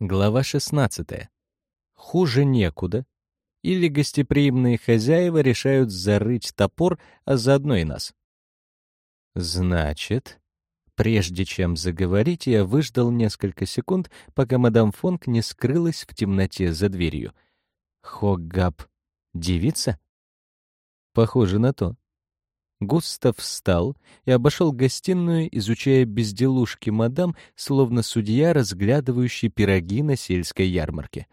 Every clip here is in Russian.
Глава 16. Хуже некуда. Или гостеприимные хозяева решают зарыть топор, а заодно и нас. Значит, прежде чем заговорить, я выждал несколько секунд, пока мадам Фонк не скрылась в темноте за дверью. Хоггап — девица? Похоже на то. Густав встал и обошел гостиную, изучая безделушки мадам, словно судья, разглядывающий пироги на сельской ярмарке.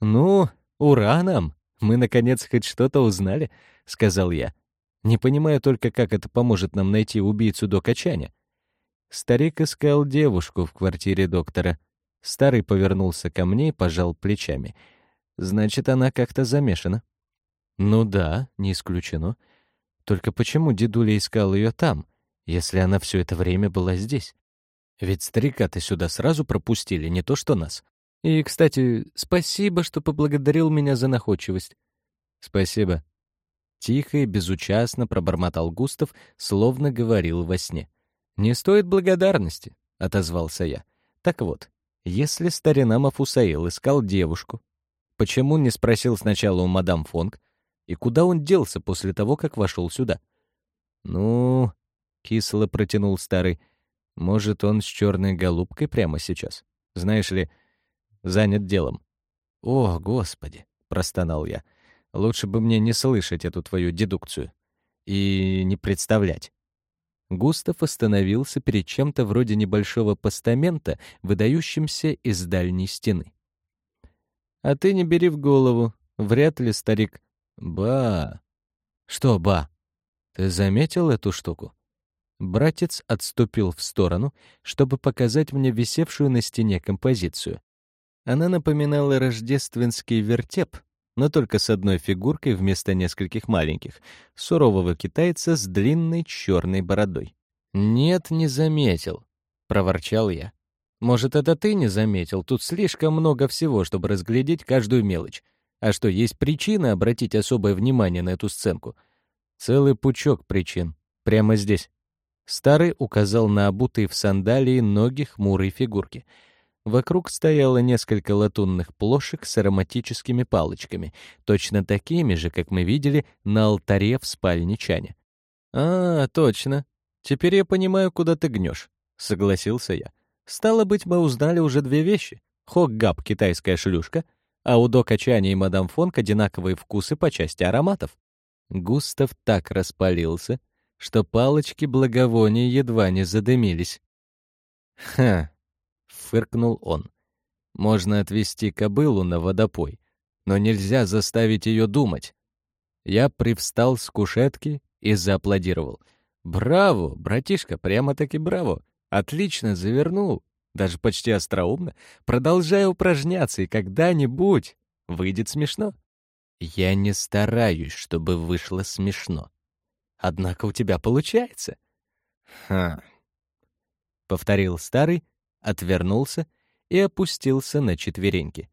«Ну, ура нам! Мы, наконец, хоть что-то узнали», — сказал я. «Не понимаю только, как это поможет нам найти убийцу до качания». Старик искал девушку в квартире доктора. Старый повернулся ко мне и пожал плечами. «Значит, она как-то замешана». «Ну да, не исключено». Только почему дедуля искал ее там, если она все это время была здесь? Ведь старика-то сюда сразу пропустили, не то что нас. И, кстати, спасибо, что поблагодарил меня за находчивость. Спасибо. Тихо и безучастно пробормотал Густав, словно говорил во сне. «Не стоит благодарности», — отозвался я. «Так вот, если старина Мафусаил искал девушку, почему не спросил сначала у мадам Фонг, и куда он делся после того, как вошел сюда? Ну, кисло протянул старый. Может, он с черной голубкой прямо сейчас? Знаешь ли, занят делом. О, господи, простонал я. Лучше бы мне не слышать эту твою дедукцию и не представлять. Густав остановился перед чем-то вроде небольшого постамента, выдающимся из дальней стены. «А ты не бери в голову. Вряд ли старик «Ба!» «Что ба?» «Ты заметил эту штуку?» Братец отступил в сторону, чтобы показать мне висевшую на стене композицию. Она напоминала рождественский вертеп, но только с одной фигуркой вместо нескольких маленьких, сурового китайца с длинной черной бородой. «Нет, не заметил», — проворчал я. «Может, это ты не заметил? Тут слишком много всего, чтобы разглядеть каждую мелочь. А что, есть причина обратить особое внимание на эту сценку? Целый пучок причин. Прямо здесь. Старый указал на обутые в сандалии ноги хмурой фигурки. Вокруг стояло несколько латунных плошек с ароматическими палочками, точно такими же, как мы видели на алтаре в спальне Чаня. «А, точно. Теперь я понимаю, куда ты гнешь», — согласился я. «Стало быть, мы узнали уже две вещи. Хоггап — китайская шлюшка — а у Дока Чани и мадам Фонк одинаковые вкусы по части ароматов. Густав так распалился, что палочки благовония едва не задымились. «Ха!» — фыркнул он. «Можно отвести кобылу на водопой, но нельзя заставить ее думать». Я привстал с кушетки и зааплодировал. «Браво, братишка, прямо-таки браво! Отлично завернул! Даже почти остроумно, продолжая упражняться, и когда-нибудь выйдет смешно. Я не стараюсь, чтобы вышло смешно. Однако у тебя получается. Ха. Повторил старый, отвернулся и опустился на четвереньки.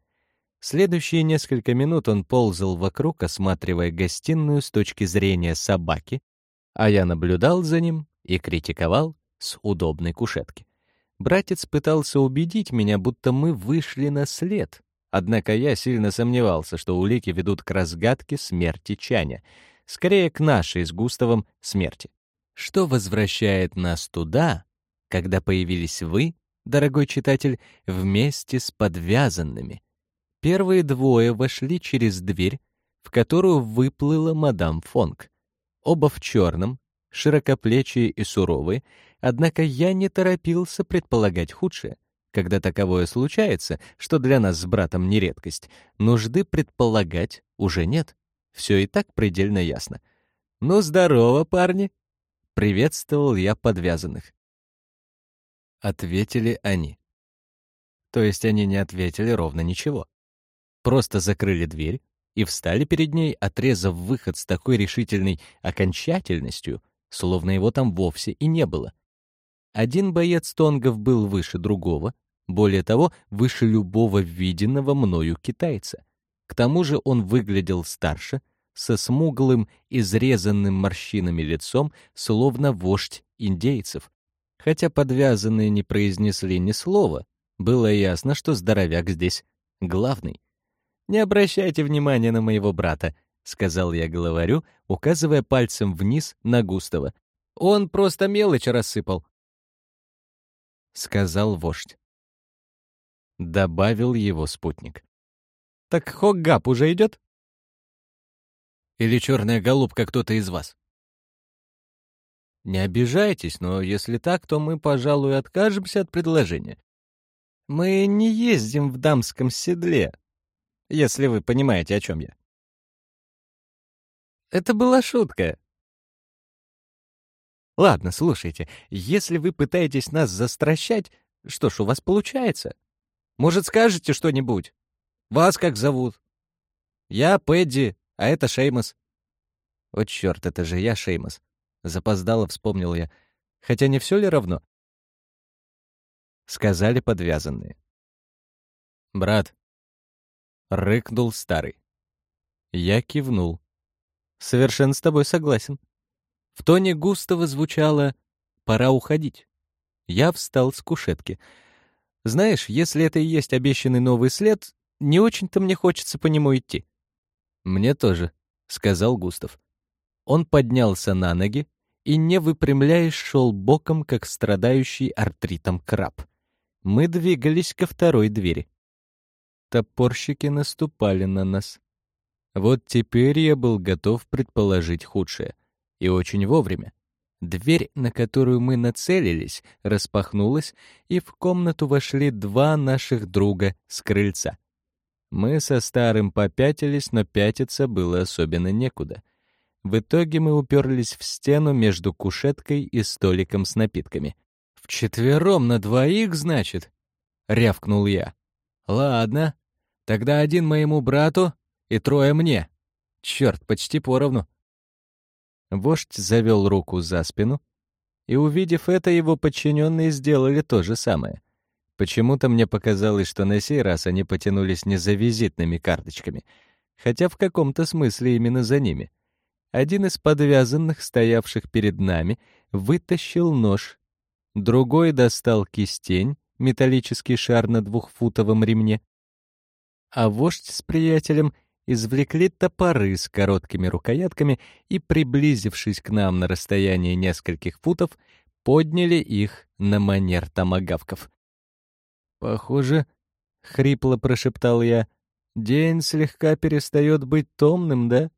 Следующие несколько минут он ползал вокруг, осматривая гостиную с точки зрения собаки, а я наблюдал за ним и критиковал с удобной кушетки. Братец пытался убедить меня, будто мы вышли на след. Однако я сильно сомневался, что улики ведут к разгадке смерти Чаня, скорее к нашей с Густавом смерти. Что возвращает нас туда, когда появились вы, дорогой читатель, вместе с подвязанными. Первые двое вошли через дверь, в которую выплыла мадам Фонг. Оба в черном, широкоплечие и суровые, однако я не торопился предполагать худшее. Когда таковое случается, что для нас с братом не редкость, нужды предполагать уже нет. Все и так предельно ясно. «Ну, здорово, парни!» — приветствовал я подвязанных. Ответили они. То есть они не ответили ровно ничего. Просто закрыли дверь и встали перед ней, отрезав выход с такой решительной окончательностью, словно его там вовсе и не было. Один боец тонгов был выше другого, более того, выше любого виденного мною китайца. К тому же он выглядел старше, со смуглым, изрезанным морщинами лицом, словно вождь индейцев. Хотя подвязанные не произнесли ни слова, Было ясно, что здоровяк здесь главный. «Не обращайте внимания на моего брата», — сказал я главарю, указывая пальцем вниз на Густава. «Он просто мелочь рассыпал», — сказал вождь. Добавил его спутник. «Так Хоггап уже идет?» «Или черная голубка кто-то из вас?» «Не обижайтесь, но если так, то мы, пожалуй, откажемся от предложения. Мы не ездим в дамском седле, если вы понимаете, о чем я. Это была шутка. Ладно, слушайте, если вы пытаетесь нас застращать, что ж, у вас получается. Может, скажете что-нибудь? Вас как зовут? Я Пэдди, а это Шеймос. Вот черт, это же я Шеймос. Запоздало вспомнил я. Хотя не все ли равно? — сказали подвязанные. «Брат», — рыкнул старый. Я кивнул. «Совершенно с тобой согласен». В тоне Густава звучало «пора уходить». Я встал с кушетки. «Знаешь, если это и есть обещанный новый след, не очень-то мне хочется по нему идти». «Мне тоже», — сказал Густав. Он поднялся на ноги и, не выпрямляясь, шел боком, как страдающий артритом краб. Мы двигались ко второй двери. Топорщики наступали на нас. Вот теперь я был готов предположить худшее. И очень вовремя. Дверь, на которую мы нацелились, распахнулась, и в комнату вошли два наших друга с крыльца. Мы со старым попятились, но пятиться было особенно некуда. В итоге мы уперлись в стену между кушеткой и столиком с напитками. «Вчетвером на двоих, значит?» — рявкнул я. «Ладно, тогда один моему брату и трое мне. Черт, почти поровну». Вождь завел руку за спину, и, увидев это, его подчиненные сделали то же самое. Почему-то мне показалось, что на сей раз они потянулись не за визитными карточками, хотя в каком-то смысле именно за ними. Один из подвязанных, стоявших перед нами, вытащил нож другой достал кистень, металлический шар на двухфутовом ремне, а вождь с приятелем извлекли топоры с короткими рукоятками и, приблизившись к нам на расстояние нескольких футов, подняли их на манер томагавков. «Похоже, — хрипло прошептал я, — день слегка перестает быть томным, да?»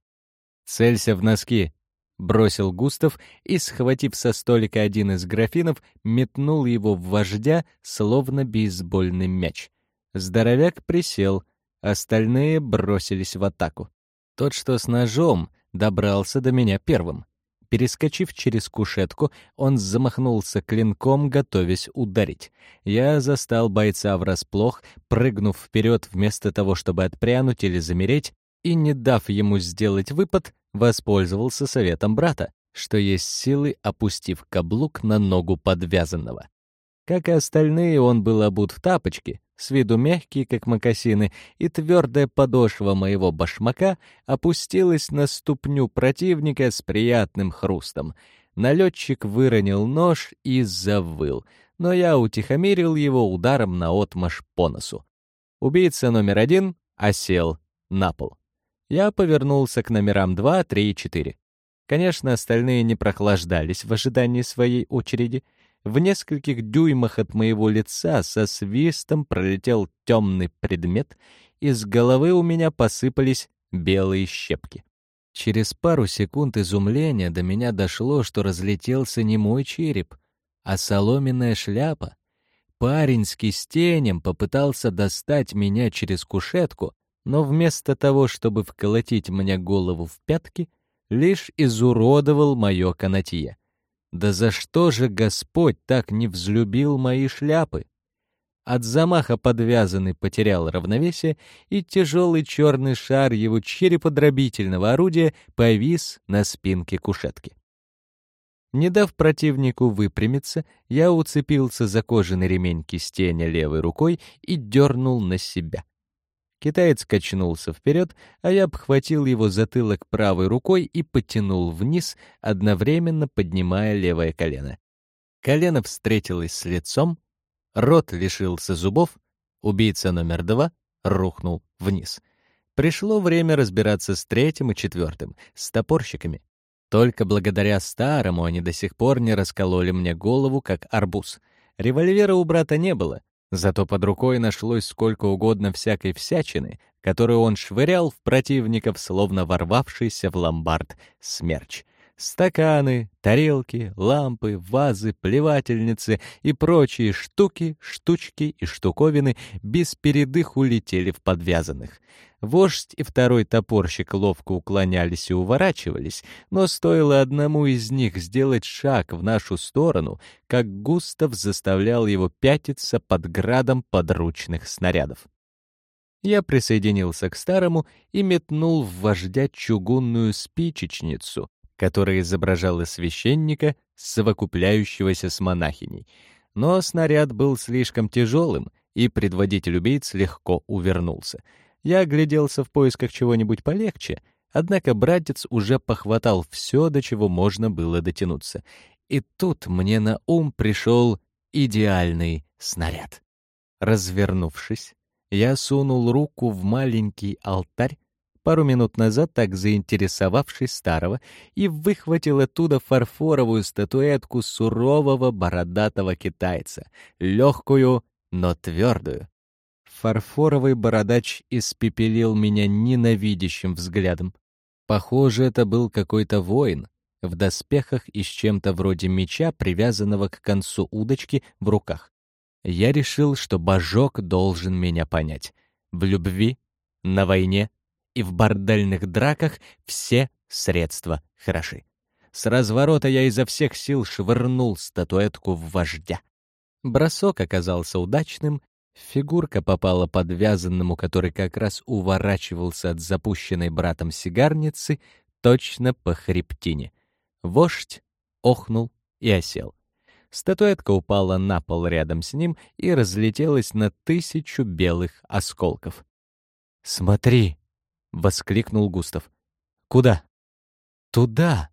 «Целься в носки», Бросил Густав и, схватив со столика один из графинов, метнул его в вождя, словно бейсбольный мяч. Здоровяк присел, остальные бросились в атаку. Тот, что с ножом, добрался до меня первым. Перескочив через кушетку, он замахнулся клинком, готовясь ударить. Я застал бойца врасплох, прыгнув вперед вместо того, чтобы отпрянуть или замереть, и, не дав ему сделать выпад, воспользовался советом брата, что есть силы, опустив каблук на ногу подвязанного. Как и остальные, он был обут в тапочки, с виду мягкие, как мокасины, и твердая подошва моего башмака опустилась на ступню противника с приятным хрустом. Налетчик выронил нож и завыл, но я утихомирил его ударом на отмаш по носу. Убийца номер один осел на пол. Я повернулся к номерам 2, 3 и 4. Конечно, остальные не прохлаждались в ожидании своей очереди. В нескольких дюймах от моего лица со свистом пролетел темный предмет, из головы у меня посыпались белые щепки. Через пару секунд изумления до меня дошло, что разлетелся не мой череп, а соломенная шляпа. Парень с кистенем попытался достать меня через кушетку, но вместо того, чтобы вколотить мне голову в пятки, лишь изуродовал мое канатье. Да за что же Господь так не взлюбил мои шляпы? От замаха подвязанный потерял равновесие, и тяжелый черный шар его череподробительного орудия повис на спинке кушетки. Не дав противнику выпрямиться, я уцепился за кожаный ремень кистеня левой рукой и дернул на себя. Китаец качнулся вперед, а я обхватил его затылок правой рукой и потянул вниз, одновременно поднимая левое колено. Колено встретилось с лицом, Рот лишился зубов, убийца номер два рухнул вниз. Пришло время разбираться с третьим и четвертым, с топорщиками. Только благодаря старому они до сих пор не раскололи мне голову, как арбуз. Револьвера у брата не было, зато под рукой нашлось сколько угодно всякой всячины, которую он швырял в противников, словно ворвавшийся в ломбард смерч — Стаканы, тарелки, лампы, вазы, плевательницы и прочие штуки, штучки и штуковины без передыху летели в подвязанных. Вождь и второй топорщик ловко уклонялись и уворачивались, но стоило одному из них сделать шаг в нашу сторону, как Густав заставлял его пятиться под градом подручных снарядов. Я присоединился к старому и метнул в вождя чугунную спичечницу, которая изображала священника, совокупляющегося с монахиней. Но снаряд был слишком тяжелым, и предводитель убийц легко увернулся. Я огляделся в поисках чего-нибудь полегче, однако братец уже похватал все, до чего можно было дотянуться. И тут мне на ум пришел идеальный снаряд. Развернувшись, я сунул руку в маленький алтарь, пару минут назад так заинтересовавшись старого, и выхватил оттуда фарфоровую статуэтку сурового бородатого китайца, легкую, но твердую. Фарфоровый бородач испепелил меня ненавидящим взглядом. Похоже, это был какой-то воин в доспехах и с чем-то вроде меча, привязанного к концу удочки в руках. Я решил, что божок должен меня понять. В любви, на войне, и в бордельных драках все средства хороши. С разворота я изо всех сил швырнул статуэтку в вождя. Бросок оказался удачным, фигурка попала под вязанному, который как раз уворачивался от запущенной братом сигарницы, точно по хребтине. Вождь охнул и осел. Статуэтка упала на пол рядом с ним и разлетелась на тысячу белых осколков. «Смотри!» Воскликнул Густав. Куда? Туда.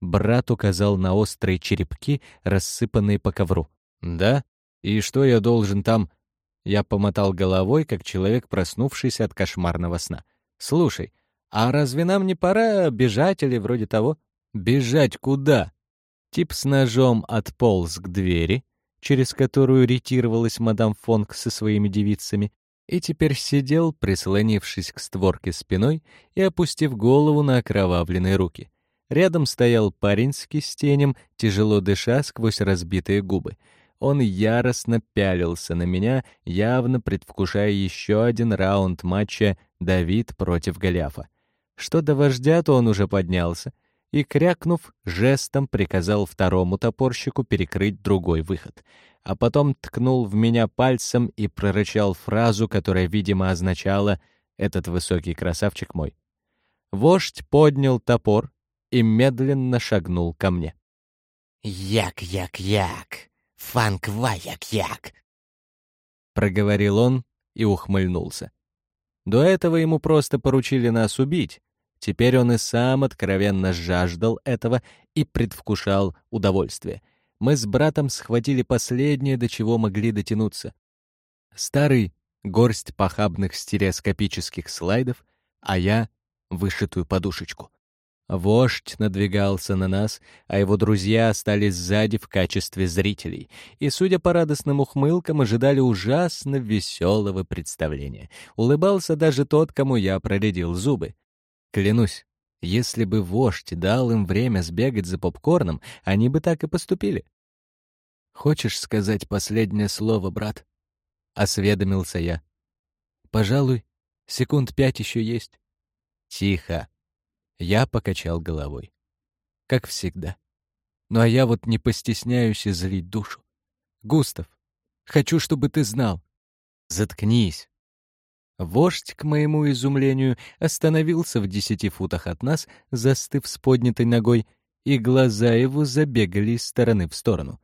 Брат указал на острые черепки, рассыпанные по ковру. Да? И что я должен там? Я помотал головой, как человек, проснувшийся от кошмарного сна. Слушай, а разве нам не пора бежать или вроде того? Бежать куда? Тип с ножом отполз к двери, через которую ретировалась мадам Фонг со своими девицами, и теперь сидел, прислонившись к створке спиной и опустив голову на окровавленные руки. Рядом стоял парень с кистенем, тяжело дыша сквозь разбитые губы. Он яростно пялился на меня, явно предвкушая еще один раунд матча Давид против Голиафа. Что до вождя, то он уже поднялся и, крякнув, жестом приказал второму топорщику перекрыть другой выход — а потом ткнул в меня пальцем и прорычал фразу, которая, видимо, означала «этот высокий красавчик мой». Вождь поднял топор и медленно шагнул ко мне. «Як-як-як! Фанк-ва-як-як!» Проговорил он и ухмыльнулся. До этого ему просто поручили нас убить. Теперь он и сам откровенно жаждал этого и предвкушал удовольствие — мы с братом схватили последнее, до чего могли дотянуться. Старый — горсть похабных стереоскопических слайдов, а я — вышитую подушечку. Вождь надвигался на нас, а его друзья остались сзади в качестве зрителей, и, судя по радостным ухмылкам, ожидали ужасно веселого представления. Улыбался даже тот, кому я проредил зубы. Клянусь, если бы вождь дал им время сбегать за попкорном, они бы так и поступили. «Хочешь сказать последнее слово, брат?» — осведомился я. «Пожалуй, секунд пять еще есть». «Тихо!» Я покачал головой. Как всегда. Ну а я вот не постесняюсь излить душу. Густав, хочу, чтобы ты знал. Заткнись. Вождь, к моему изумлению, остановился в десяти футах от нас, застыв с поднятой ногой, и глаза его забегали из стороны в сторону.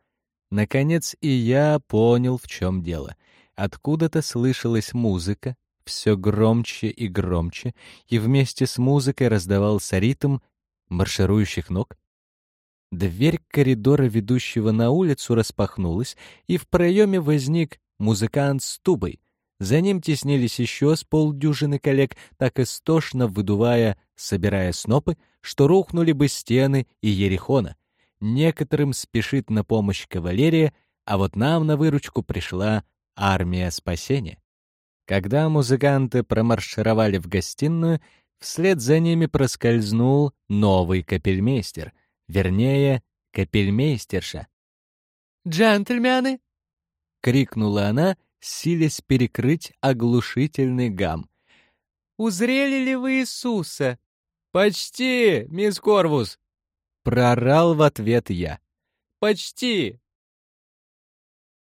Наконец и я понял, в чем дело. Откуда-то слышалась музыка, все громче и громче, и вместе с музыкой раздавался ритм марширующих ног. Дверь коридора, ведущего на улицу, распахнулась, и в проеме возник музыкант с тубой. За ним теснились еще с полдюжины коллег, так истошно выдувая, собирая снопы, что рухнули бы стены и Ерехона. Некоторым спешит на помощь кавалерия, а вот нам на выручку пришла армия спасения. Когда музыканты промаршировали в гостиную, вслед за ними проскользнул новый капельмейстер, вернее, капельмейстерша. «Джентльмены!» — крикнула она, силясь перекрыть оглушительный гам. «Узрели ли вы Иисуса?» «Почти, мисс Корвус!» — прорал в ответ я. «Почти!